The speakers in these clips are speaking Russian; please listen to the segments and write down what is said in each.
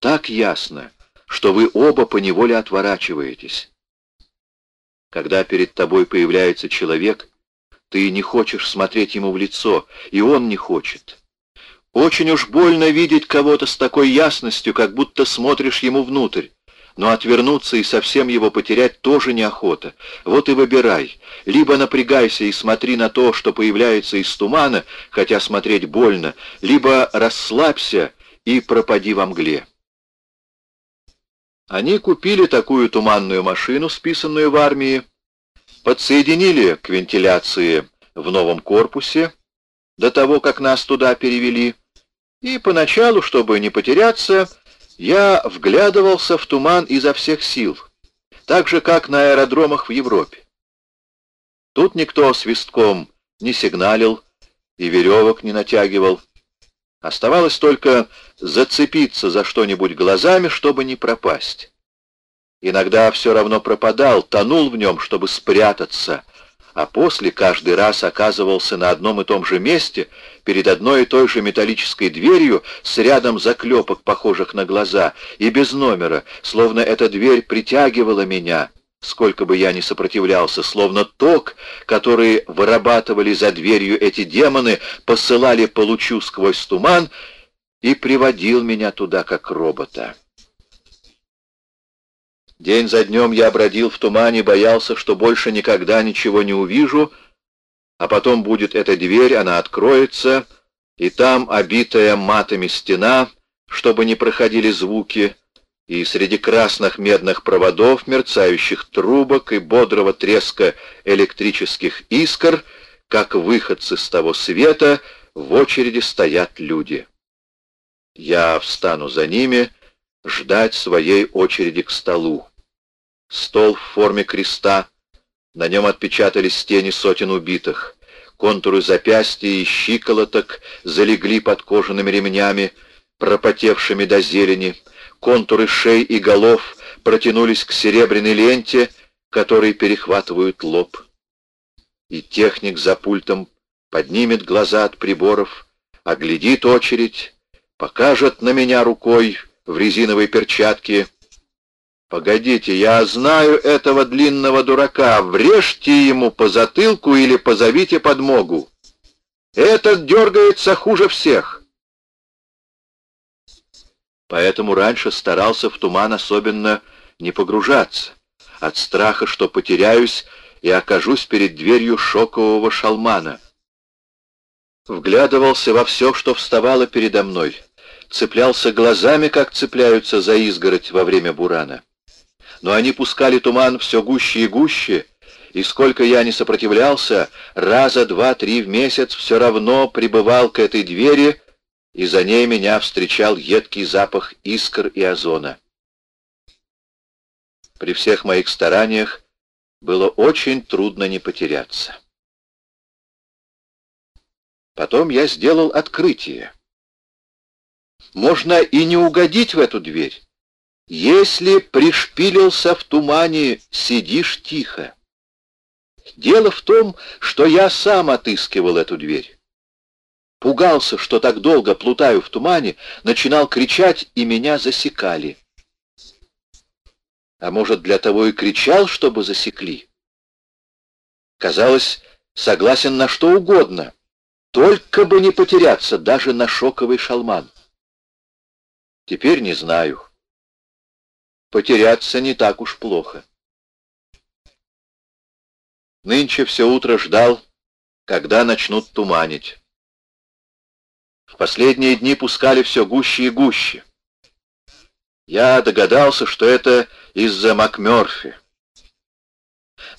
так ясно, что вы оба поневоле отворачиваетесь. Когда перед тобой появляется человек, ты не хочешь смотреть ему в лицо, и он не хочет. Очень уж больно видеть кого-то с такой ясностью, как будто смотришь ему внутрь. Но отвернуться и совсем его потерять тоже неохота. Вот и выбирай. Либо напрягайся и смотри на то, что появляется из тумана, хотя смотреть больно, либо расслабься и пропади во мгле. Они купили такую туманную машину, списанную в армии, подсоединили к вентиляции в новом корпусе, до того, как нас туда перевели, и поначалу, чтобы не потеряться, я вглядывался в туман изо всех сил, так же, как на аэродромах в Европе. Тут никто свистком не сигналил и веревок не натягивал. Оставалось только зацепиться за что-нибудь глазами, чтобы не пропасть. Иногда все равно пропадал, тонул в нем, чтобы спрятаться, а после каждый раз оказывался на одном и том же месте, перед одной и той же металлической дверью с рядом заклепок, похожих на глаза, и без номера, словно эта дверь притягивала меня, сколько бы я ни сопротивлялся, словно ток, который вырабатывали за дверью эти демоны, посылали по лучу сквозь туман и приводил меня туда, как робота. День за днем я бродил в тумане, боялся, что больше никогда ничего не увижу, а потом будет эта дверь, она откроется, и там обитая матами стена, чтобы не проходили звуки, и среди красных медных проводов, мерцающих трубок и бодрого треска электрических искр, как выходцы с того света, в очереди стоят люди. Я встану за ними, ждать своей очереди к столу. Стол в форме креста, на нем отпечатались тени сотен убитых. Контуры запястья и щиколоток залегли под кожаными ремнями, пропотевшими до зелени. Контуры шей и голов протянулись к серебряной ленте, которые перехватывают лоб. И техник за пультом поднимет глаза от приборов, оглядит очередь, покажет на меня рукой в резиновой перчатке — «Погодите, я знаю этого длинного дурака. Врежьте ему по затылку или позовите подмогу. Этот дергается хуже всех». Поэтому раньше старался в туман особенно не погружаться, от страха, что потеряюсь и окажусь перед дверью шокового шалмана. Вглядывался во все, что вставало передо мной, цеплялся глазами, как цепляются за изгородь во время бурана. Но они пускали туман все гуще и гуще, и сколько я не сопротивлялся, раза два-три в месяц все равно прибывал к этой двери, и за ней меня встречал едкий запах искр и озона. При всех моих стараниях было очень трудно не потеряться. Потом я сделал открытие. Можно и не угодить в эту дверь. Если пришпилился в тумане, сидишь тихо. Дело в том, что я сам отыскивал эту дверь. Пугался, что так долго плутаю в тумане, начинал кричать, и меня засекали. А может, для того и кричал, чтобы засекли? Казалось, согласен на что угодно, только бы не потеряться даже на шоковый шалман. Теперь не знаю потеряться не так уж плохо. Нынче все утро ждал, когда начнут туманить. В последние дни пускали все гуще и гуще. Я догадался, что это из-за МакМёрфи.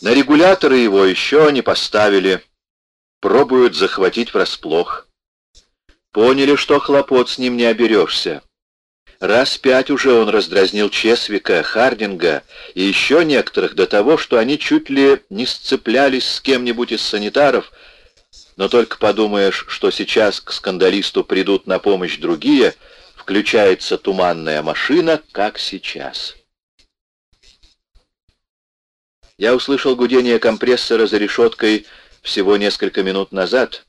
На регуляторы его еще не поставили, пробуют захватить врасплох. Поняли, что хлопот с ним не оберешься. Раз пять уже он раздразнил Чесвика, Хардинга и еще некоторых до того, что они чуть ли не сцеплялись с кем-нибудь из санитаров, но только подумаешь, что сейчас к скандалисту придут на помощь другие, включается туманная машина, как сейчас. Я услышал гудение компрессора за решеткой всего несколько минут назад,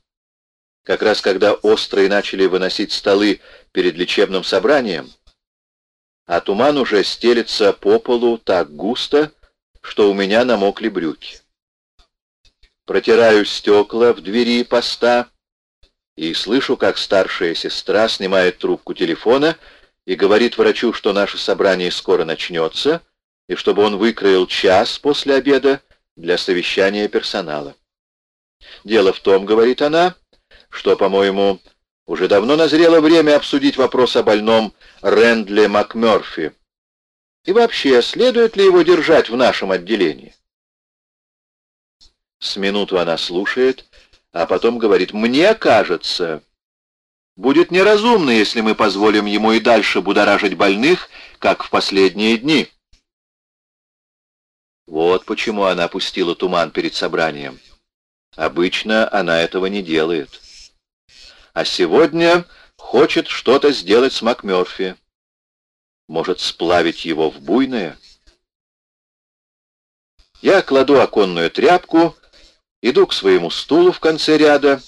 как раз когда острые начали выносить столы перед лечебным собранием, а туман уже стелется по полу так густо, что у меня намокли брюки. Протираю стекла в двери поста и слышу, как старшая сестра снимает трубку телефона и говорит врачу, что наше собрание скоро начнется, и чтобы он выкроил час после обеда для совещания персонала. Дело в том, говорит она, что, по-моему, уже давно назрело время обсудить вопрос о больном Рэндле МакМёрфи. И вообще, следует ли его держать в нашем отделении? С минуту она слушает, а потом говорит, «Мне кажется, будет неразумно, если мы позволим ему и дальше будоражить больных, как в последние дни». Вот почему она пустила туман перед собранием. Обычно она этого не делает. А сегодня хочет что-то сделать с МакМёрфи. Может, сплавить его в буйное? Я кладу оконную тряпку, иду к своему стулу в конце ряда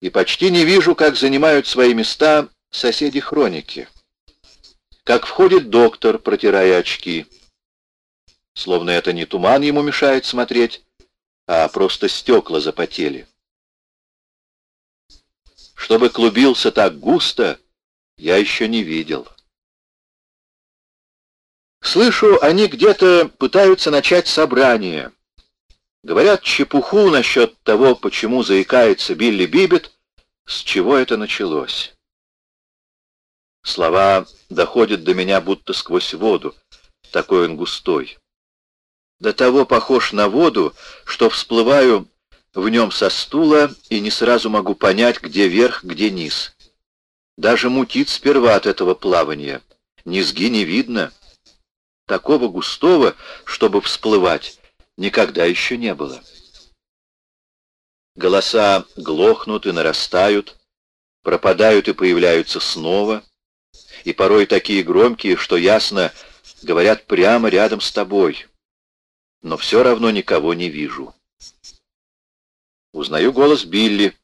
и почти не вижу, как занимают свои места соседи хроники. Как входит доктор, протирая очки. Словно это не туман ему мешает смотреть, а просто стекла запотели. Чтобы клубился так густо, я еще не видел. Слышу, они где-то пытаются начать собрание. Говорят чепуху насчет того, почему заикается Билли Бибет, с чего это началось. Слова доходят до меня будто сквозь воду, такой он густой до того похож на воду, что всплываю в нем со стула и не сразу могу понять, где верх, где низ. Даже мутит сперва от этого плавания. Низги не видно. Такого густого, чтобы всплывать, никогда еще не было. Голоса глохнут и нарастают, пропадают и появляются снова, и порой такие громкие, что ясно говорят прямо рядом с тобой но все равно никого не вижу. Узнаю голос Билли.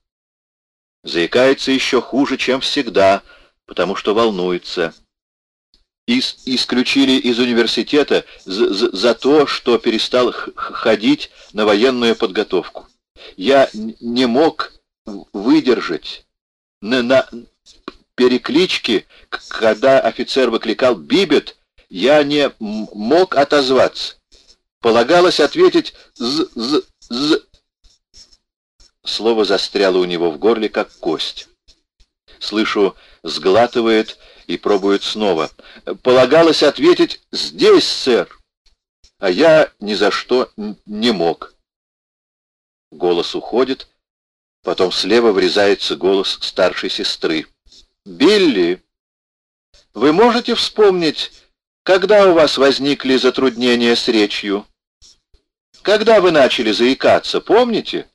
Заикается еще хуже, чем всегда, потому что волнуется. Ис исключили из университета за, то, что перестал ходить на военную подготовку. Я не мог выдержать на, на перекличке, когда офицер выкликал «Бибет», я не мог отозваться. Полагалось ответить «з-з-з». Слово застряло у него в горле, как кость. Слышу, сглатывает и пробует снова. Полагалось ответить «здесь, сэр», а я ни за что не мог. Голос уходит, потом слева врезается голос старшей сестры. «Билли, вы можете вспомнить, когда у вас возникли затруднения с речью?» Когда вы начали заикаться, помните?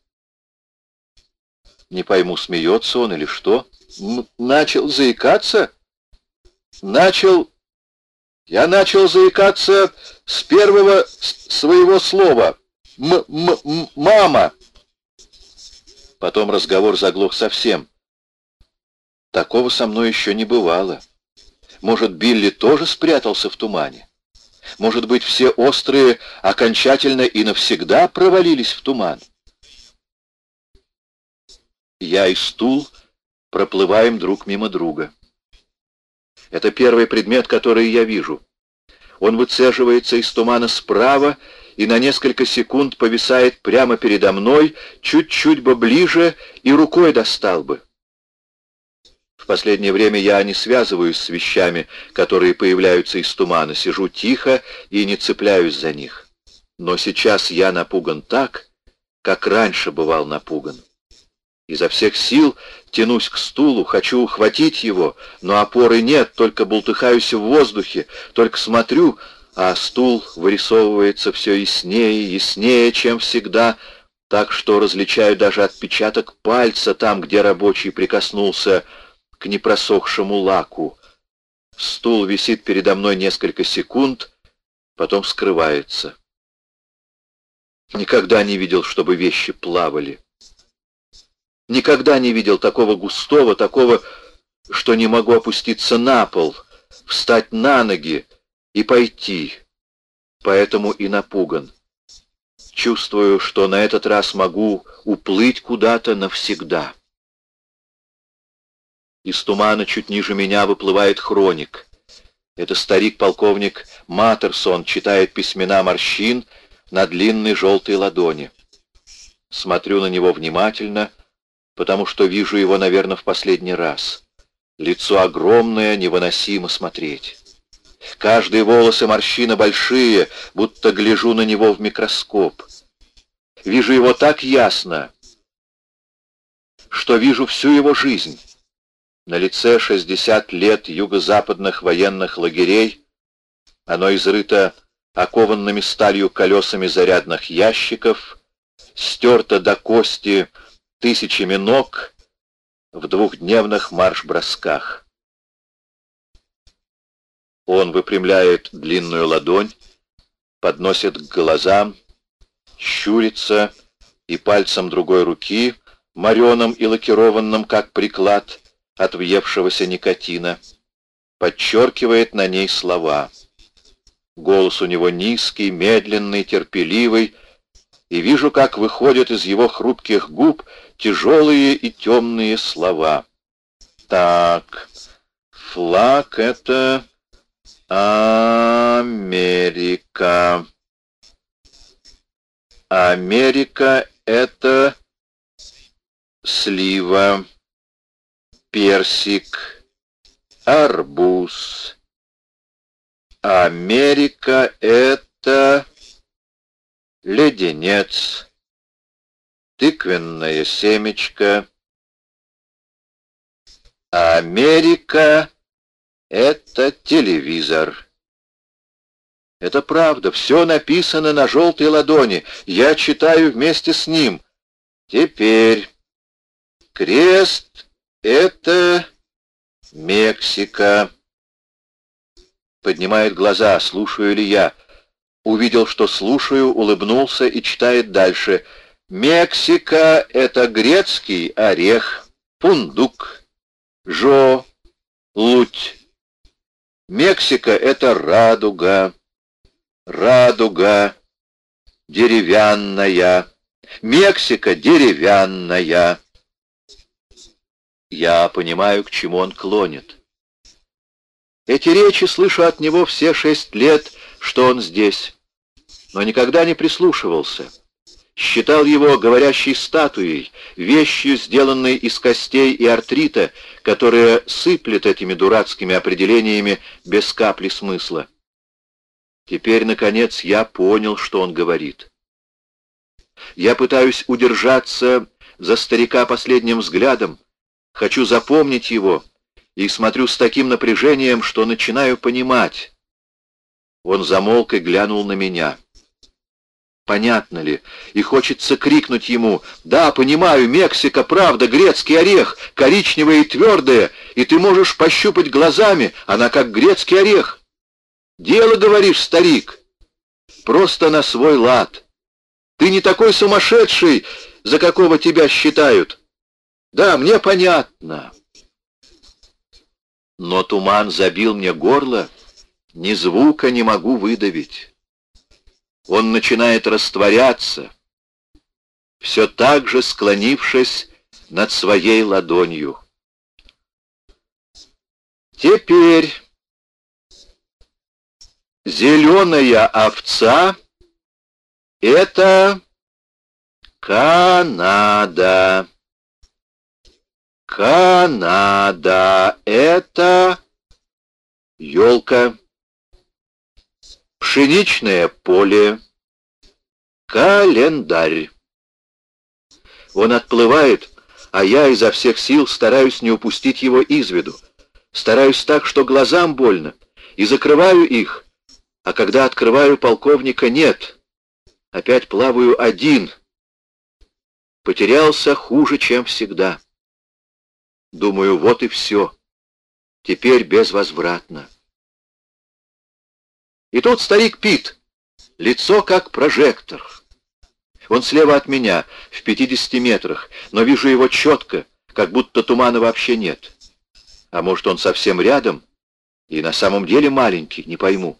Не пойму, смеется он или что. Начал заикаться? Начал... Я начал заикаться с первого своего слова. М -м «Мама!» Потом разговор заглох совсем. Такого со мной еще не бывало. Может, Билли тоже спрятался в тумане? Может быть, все острые окончательно и навсегда провалились в туман? Я и стул проплываем друг мимо друга. Это первый предмет, который я вижу. Он выцеживается из тумана справа и на несколько секунд повисает прямо передо мной, чуть-чуть бы ближе и рукой достал бы. В последнее время я не связываюсь с вещами, которые появляются из тумана, сижу тихо и не цепляюсь за них. Но сейчас я напуган так, как раньше бывал напуган. Изо всех сил тянусь к стулу, хочу ухватить его, но опоры нет, только бултыхаюсь в воздухе, только смотрю, а стул вырисовывается все яснее и яснее, чем всегда, так что различаю даже отпечаток пальца там, где рабочий прикоснулся к непросохшему лаку. Стул висит передо мной несколько секунд, потом скрывается. Никогда не видел, чтобы вещи плавали. Никогда не видел такого густого, такого, что не могу опуститься на пол, встать на ноги, и пойти, поэтому и напуган. Чувствую, что на этот раз могу уплыть куда-то навсегда. Из тумана чуть ниже меня выплывает хроник. Это старик-полковник Матерсон читает письмена морщин на длинной желтой ладони. Смотрю на него внимательно, потому что вижу его, наверное, в последний раз. Лицо огромное, невыносимо смотреть. Каждый волос и морщина большие, будто гляжу на него в микроскоп. Вижу его так ясно, что вижу всю его жизнь. На лице 60 лет юго-западных военных лагерей, оно изрыто окованными сталью колесами зарядных ящиков, стерто до кости тысячами ног в двухдневных марш-бросках. Он выпрямляет длинную ладонь, подносит к глазам, щурится и пальцем другой руки, мореным и лакированным, как приклад от въевшегося никотина, подчеркивает на ней слова. Голос у него низкий, медленный, терпеливый, и вижу, как выходят из его хрупких губ тяжелые и темные слова. Так, флаг — это Америка. Америка — это слива, персик, арбуз. Америка — это леденец, тыквенное семечко. Америка — это телевизор. Это правда, все написано на желтой ладони. Я читаю вместе с ним. Теперь крест — это Мексика. Поднимает глаза, слушаю ли я. Увидел, что слушаю, улыбнулся и читает дальше. Мексика — это грецкий орех, пундук, жо, луть. Мексика — это радуга, радуга, деревянная. Мексика деревянная. Я понимаю, к чему он клонит. Эти речи слышу от него все шесть лет, что он здесь, но никогда не прислушивался. Считал его говорящей статуей, вещью, сделанной из костей и артрита, которая сыплет этими дурацкими определениями без капли смысла. Теперь, наконец, я понял, что он говорит. Я пытаюсь удержаться за старика последним взглядом, хочу запомнить его, и смотрю с таким напряжением, что начинаю понимать. Он замолк и глянул на меня. Понятно ли? И хочется крикнуть ему, «Да, понимаю, Мексика, правда, грецкий орех, коричневая и твердая, и ты можешь пощупать глазами, она как грецкий орех». «Дело, говоришь, старик, просто на свой лад. Ты не такой сумасшедший, за какого тебя считают. Да, мне понятно». Но туман забил мне горло, ни звука не могу выдавить. Он начинает растворяться, все так же склонившись над своей ладонью. Теперь зеленая овца — это Канада. Канада — это елка, пшеничное поле, календарь. Он отплывает, а я изо всех сил стараюсь не упустить его из виду. Стараюсь так, что глазам больно, и закрываю их, а когда открываю полковника, нет. Опять плаваю один. Потерялся хуже, чем всегда. Думаю, вот и все. Теперь безвозвратно. И тут старик Пит, лицо как прожектор. Он слева от меня, в 50 метрах, но вижу его четко, как будто тумана вообще нет. А может, он совсем рядом и на самом деле маленький, не пойму.